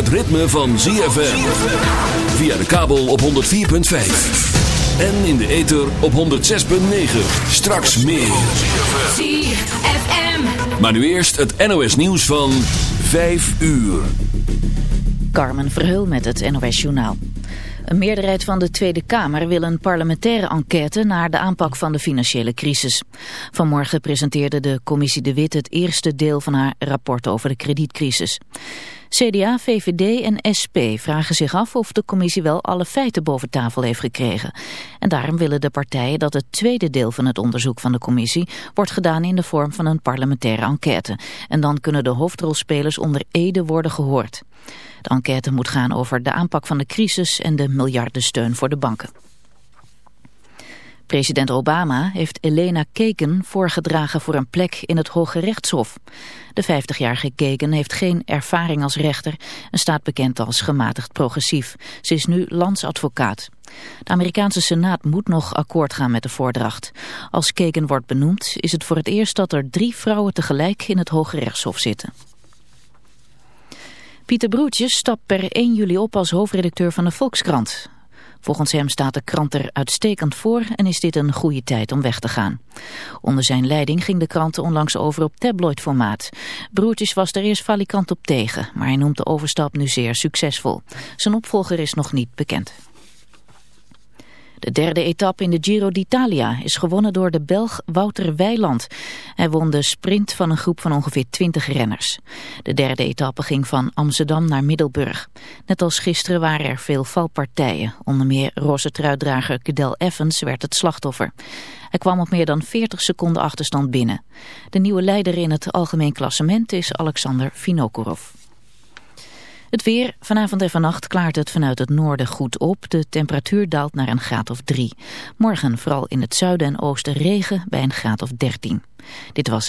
het ritme van ZFM. Via de kabel op 104.5. En in de ether op 106.9. Straks meer. ZFM. Maar nu eerst het NOS nieuws van 5 uur. Carmen Verheul met het NOS Journaal. Een meerderheid van de Tweede Kamer wil een parlementaire enquête naar de aanpak van de financiële crisis. Vanmorgen presenteerde de commissie De Wit het eerste deel van haar rapport over de kredietcrisis. CDA, VVD en SP vragen zich af of de commissie wel alle feiten boven tafel heeft gekregen. En daarom willen de partijen dat het tweede deel van het onderzoek van de commissie wordt gedaan in de vorm van een parlementaire enquête. En dan kunnen de hoofdrolspelers onder Ede worden gehoord. De enquête moet gaan over de aanpak van de crisis en de miljardensteun voor de banken. President Obama heeft Elena Kagan voorgedragen voor een plek in het Hoge Rechtshof. De 50-jarige Kagan heeft geen ervaring als rechter en staat bekend als gematigd progressief. Ze is nu landsadvocaat. De Amerikaanse Senaat moet nog akkoord gaan met de voordracht. Als Kagan wordt benoemd is het voor het eerst dat er drie vrouwen tegelijk in het Hoge Rechtshof zitten. Pieter Broertjes stapt per 1 juli op als hoofdredacteur van de Volkskrant. Volgens hem staat de krant er uitstekend voor en is dit een goede tijd om weg te gaan. Onder zijn leiding ging de krant onlangs over op tabloidformaat. Broertjes was er eerst valikant op tegen, maar hij noemt de overstap nu zeer succesvol. Zijn opvolger is nog niet bekend. De derde etappe in de Giro d'Italia is gewonnen door de Belg Wouter Weiland. Hij won de sprint van een groep van ongeveer 20 renners. De derde etappe ging van Amsterdam naar Middelburg. Net als gisteren waren er veel valpartijen. Onder meer roze truitdrager Cadel Evans werd het slachtoffer. Hij kwam op meer dan 40 seconden achterstand binnen. De nieuwe leider in het algemeen klassement is Alexander Vinokourov. Het weer. Vanavond en vannacht klaart het vanuit het noorden goed op. De temperatuur daalt naar een graad of 3. Morgen vooral in het zuiden en oosten regen bij een graad of 13. Dit was...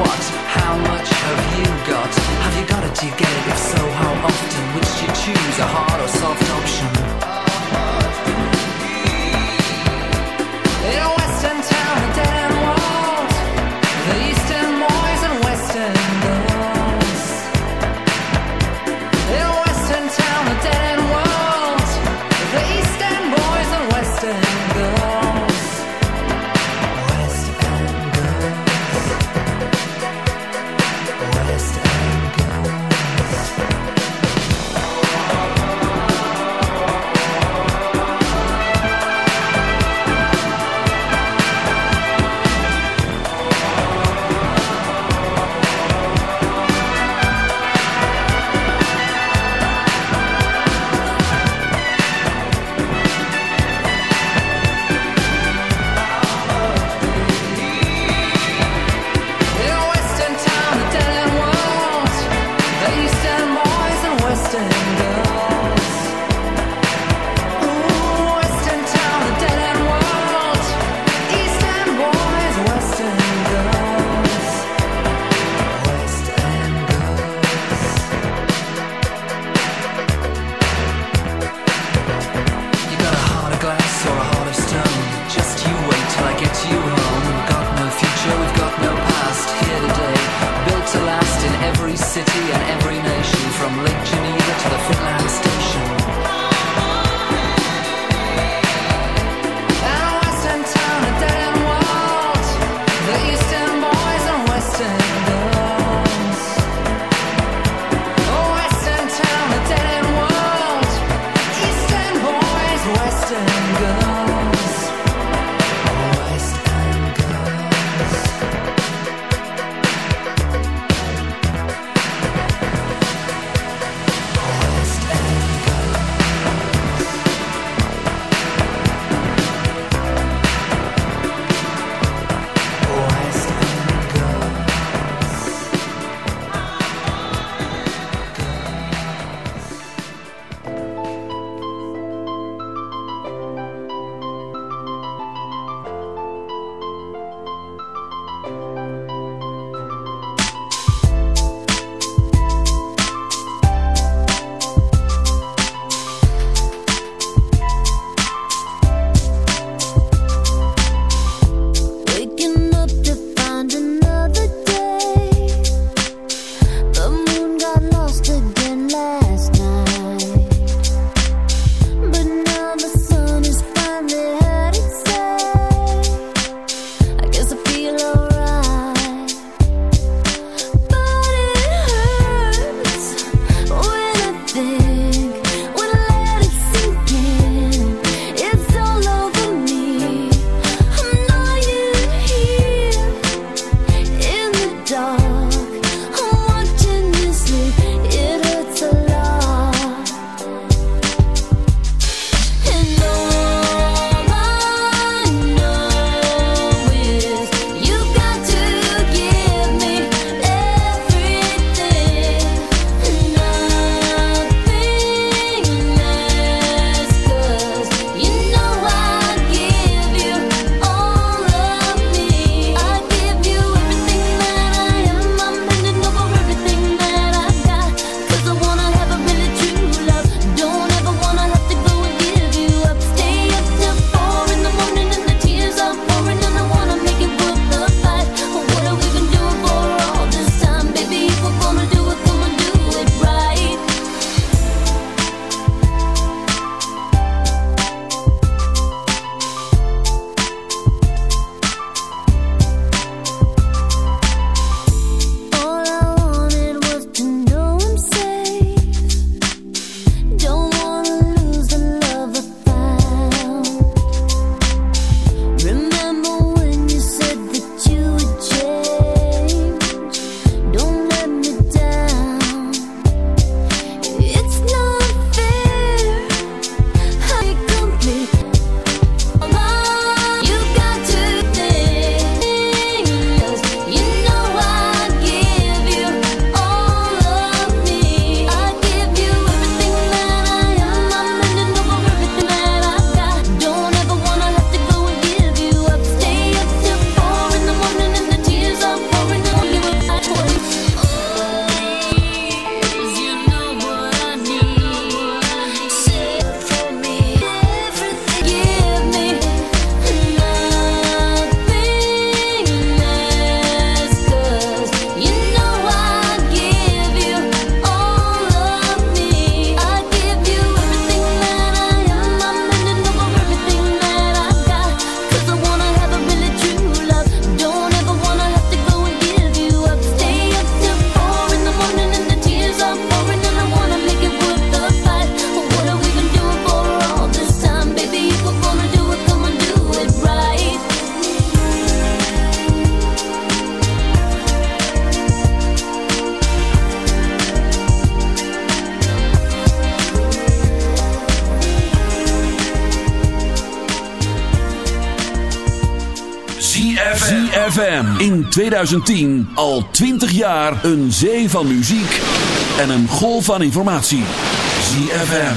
what, how much have you got? Have you got it? Do you get it? If so, how often? would you choose, a hard 2010 al 20 jaar een zee van muziek en een golf van informatie. ZFM.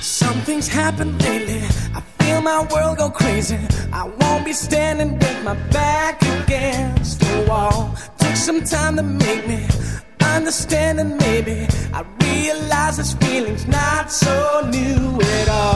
Something's happened lately. I feel my world go crazy. I won't be staying. my back against the wall. Took some time to make me understand, and maybe I realize this feeling's not so new at all.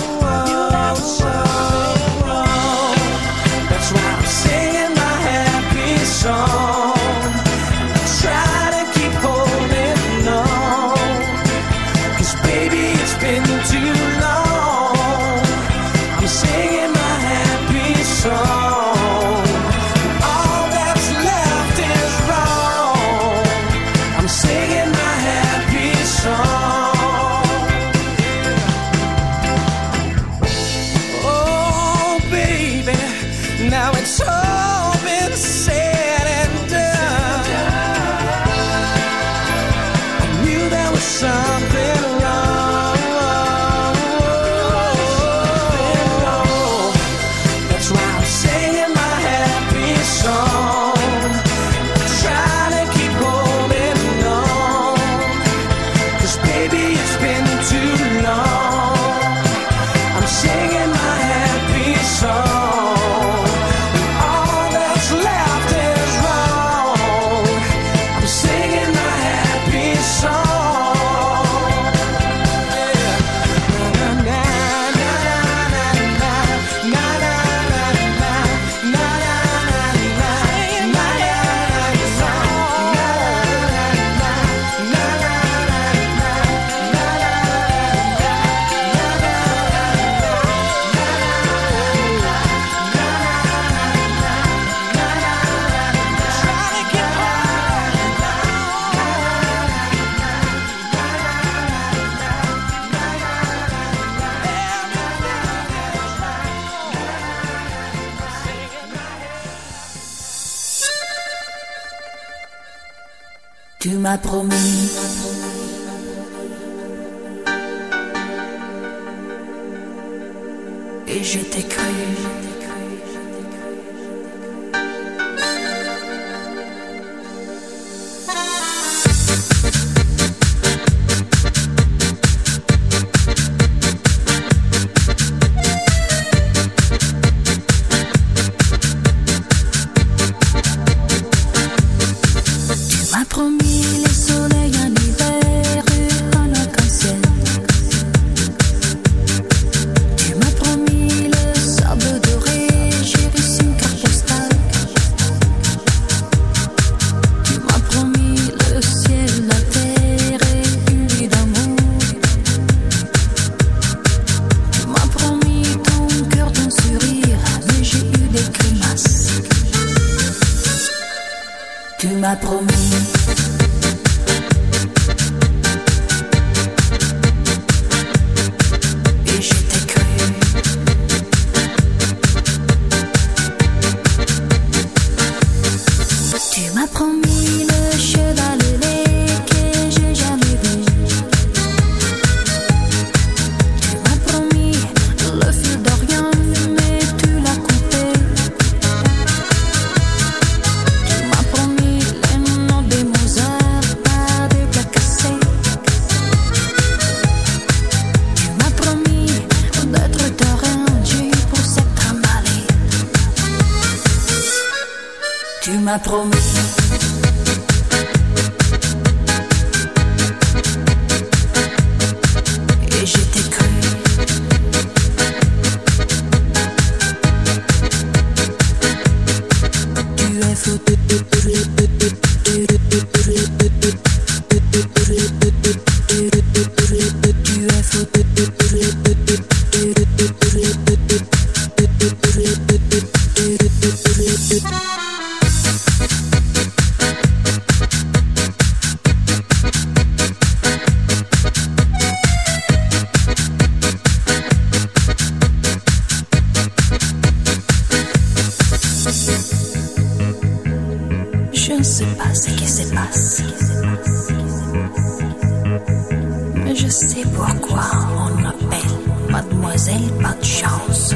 On m'appelle Mademoiselle Pas de chance.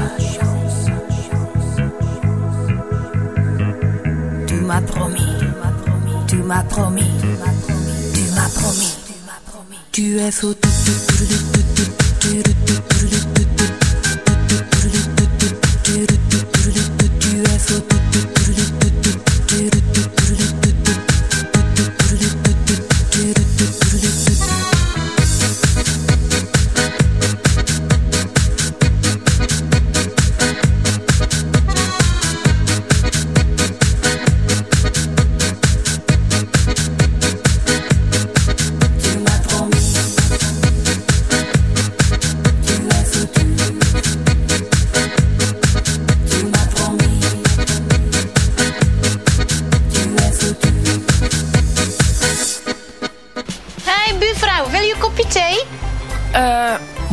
Tu m'as promis, tu m'as promis, tu m'as promis, tu es fou.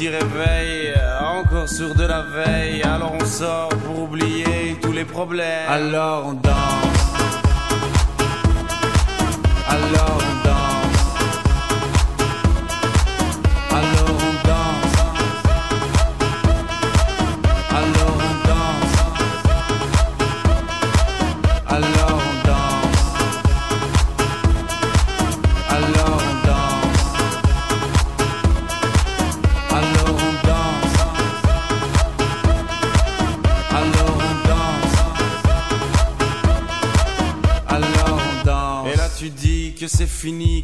dit réveil Encore sourd de la veille. Alors on sort pour oublier tous les problèmes. Alors on danse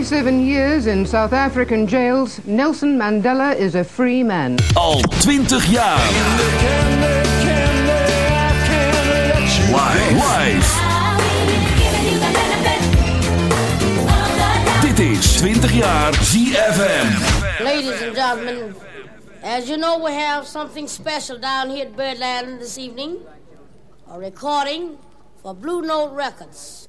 27 years in South African jails, Nelson Mandela is a free man. Al 20 jaar. Live. Dit is 20 jaar ZFM. Ladies and gentlemen, as you know, we have something special down here at Birdland this evening. A recording for Blue Note Records.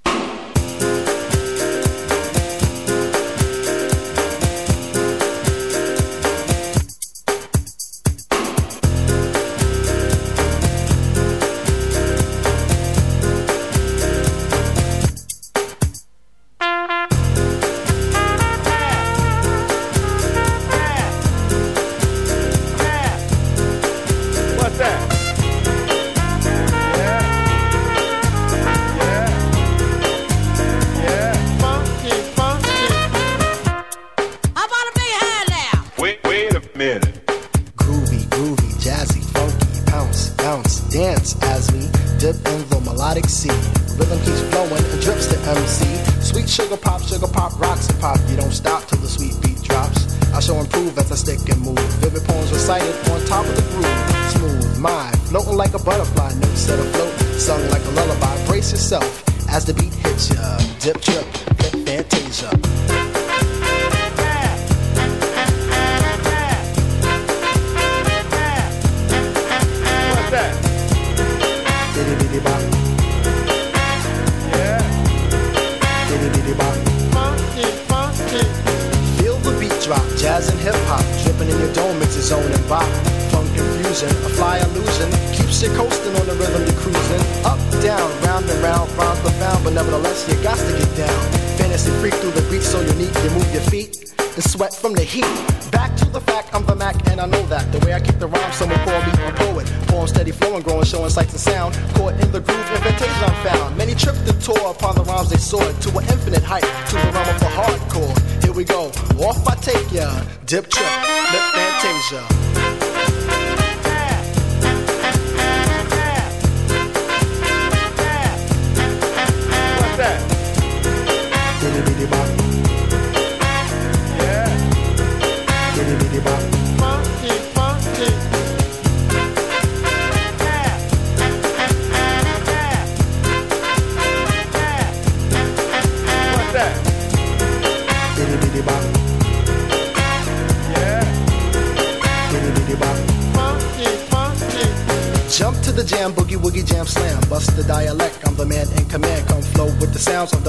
Shall improve as I stick and move. Vivid poems recited on top of the groove. Smooth mind, floating like a butterfly, notes set afloat, sung like a lullaby. Brace yourself as the beat hits ya. Dip, trip, flip, fantasia. What's that? Bitty bitty bop. Jazz and hip hop, dripping in your dome, it's a zone and bop. Funk confusion, a fly illusion, keeps you coasting on the rhythm you're cruising. Up, down, round and round, rhymes profound, but nevertheless you got to get down. Fantasy freak through the beat, so unique, you move your feet and sweat from the heat. Back to the fact, I'm the Mac, and I know that. The way I kick the rhyme, someone call me a poet. Poem steady flowing, growing, showing sights and sound. Caught in the groove, invitation I'm found. Many tripped and tore upon the rhymes they soared to an infinite height, to the realm of the hardcore. Here we go, off I take ya. Dip trip, lip fantasia.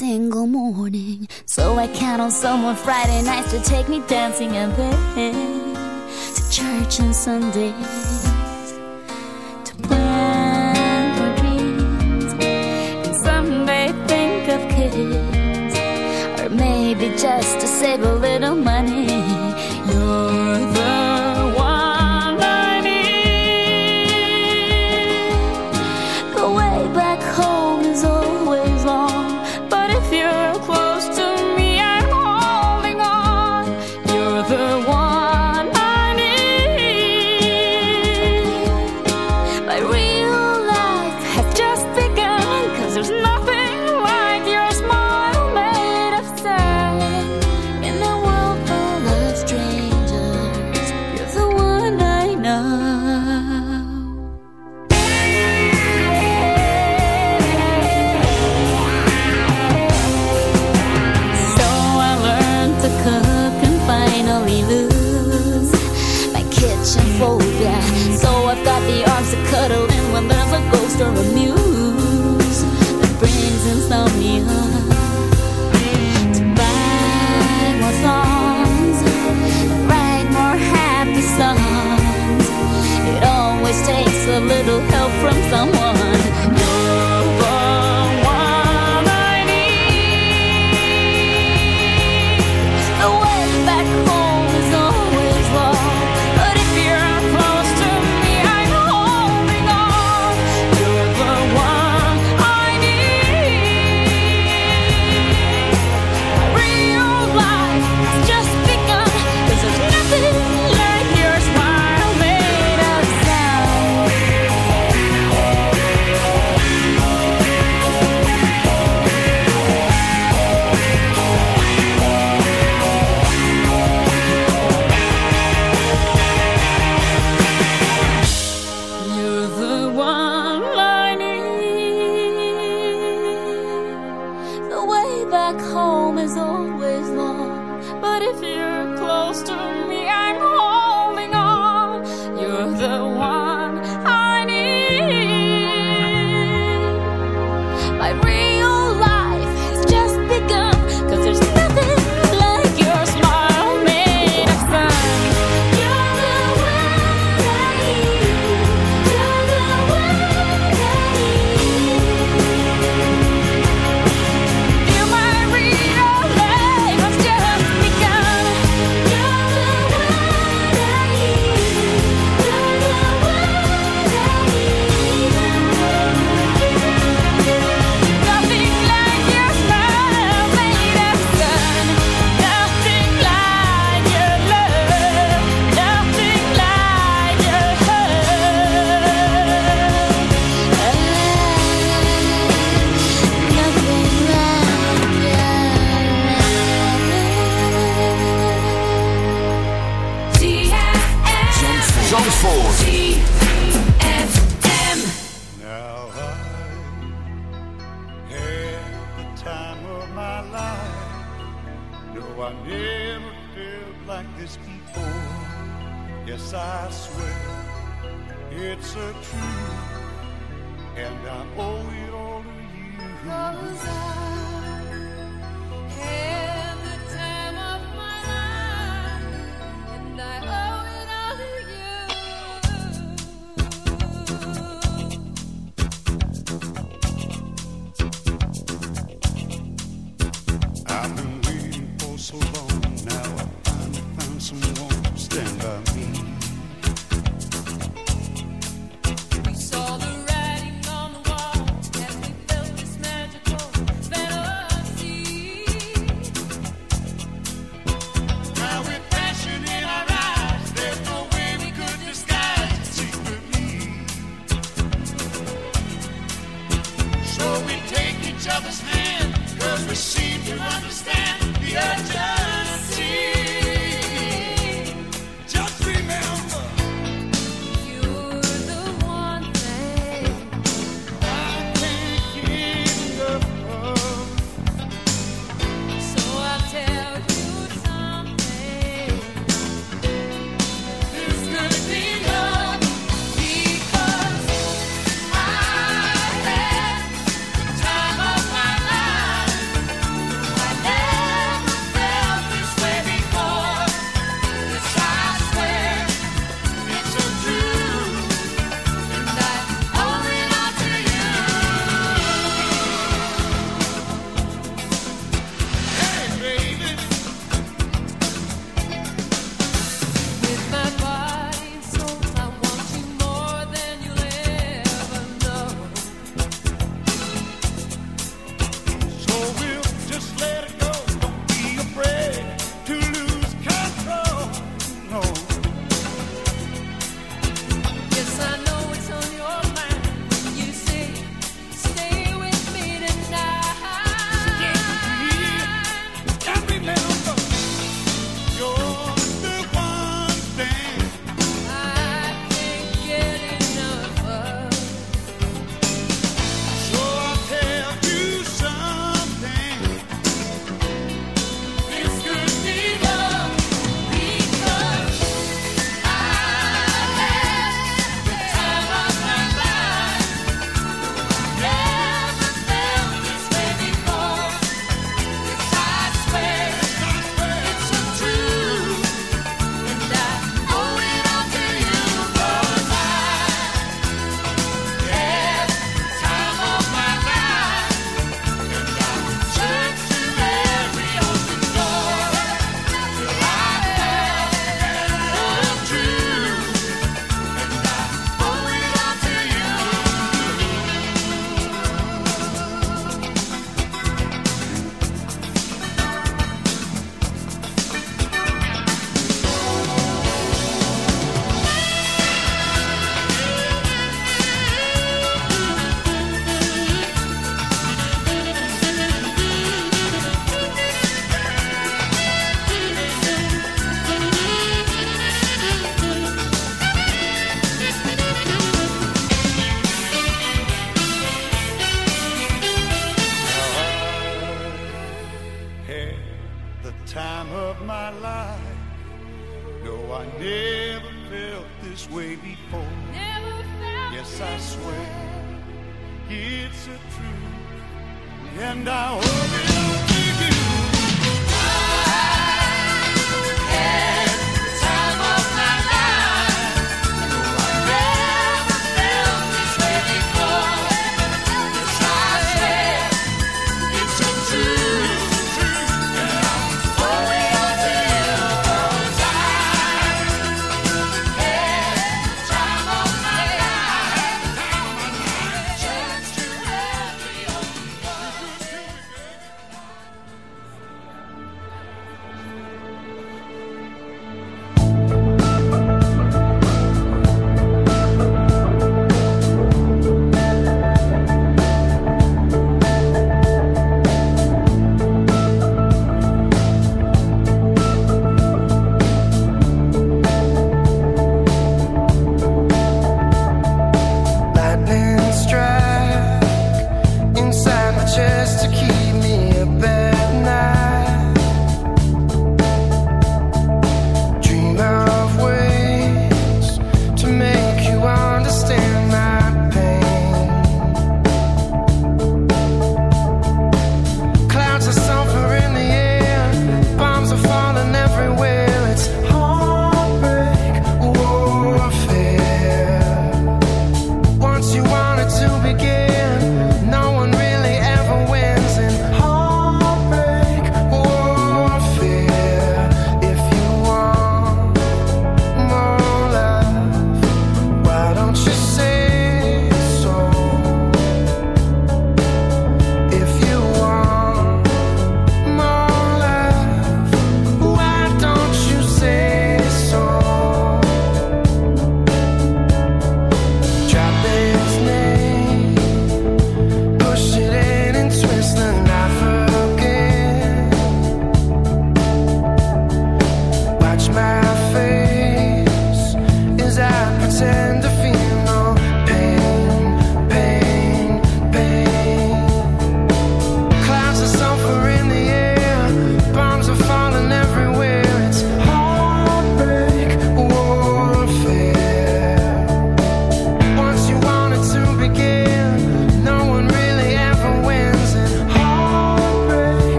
single morning. So I count on someone Friday nights to take me dancing and then to church on Sundays. To plan for dreams and someday think of kids. Or maybe just to save a little money. and I owe it all to you. before. yes, I swear it's a truth, and I hope it.